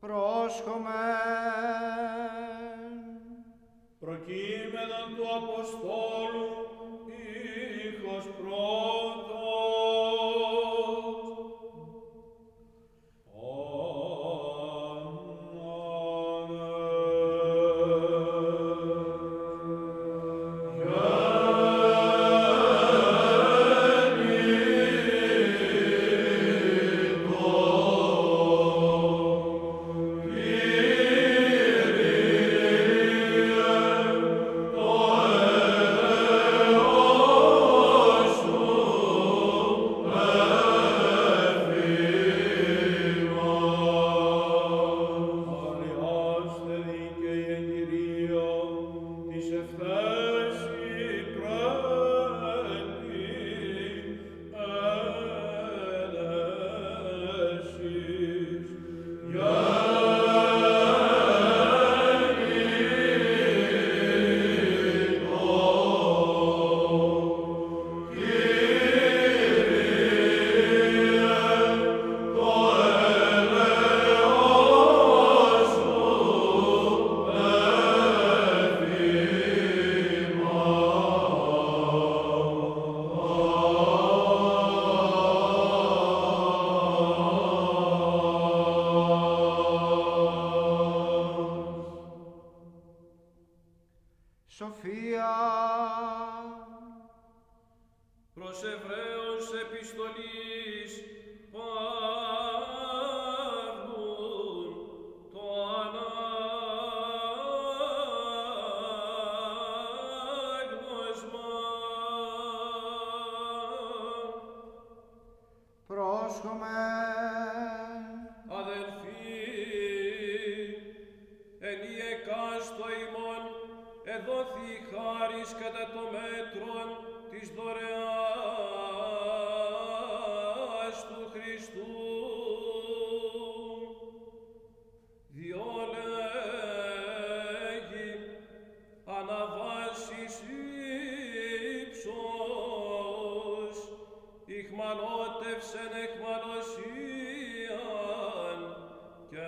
πρόσχομεν. Προκείμενον του Αποστόλου ήχος πρώτος. Σοφία, προς Εβραίους επιστολής Παύλου το ανάγνωσμα. πρόσχομεν. Αδελφοί, εν η εκάστο ημών εδόθη η χάρις κατά το μέτρον της δωρεάς του Χριστού. Διό λέγει αναβάσεις ύψος, ηχμαλώτευσεν εχμαλωσίαν και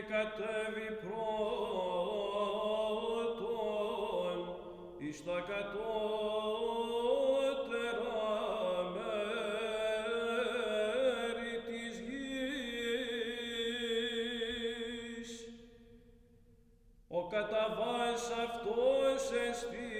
ημιότι και κατέβη πρώτον εις τα κατώτερα μέρη της γης. Ο καταβάς αυτός εστί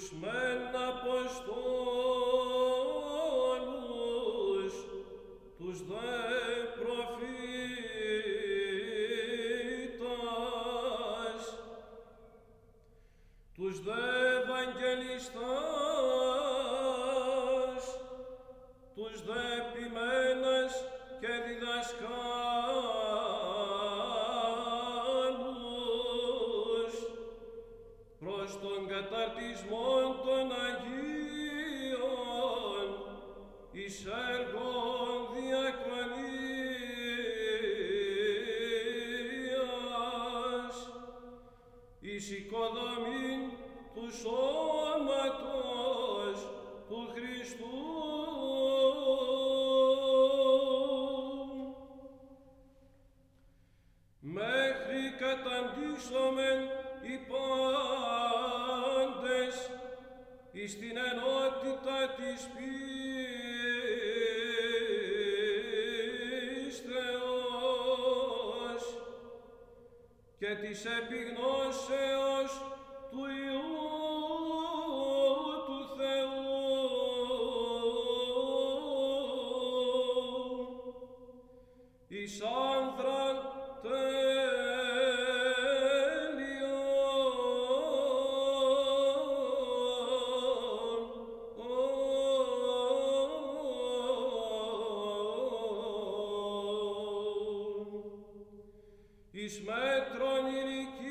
τους μεν Αποστόλους, οικοδομήν του σώματος του Χριστού. Μέχρι καταντήσομεν οι πάντες εις την ενότητα της πίστεως και της επιγνώσεως του Ișme tronilichi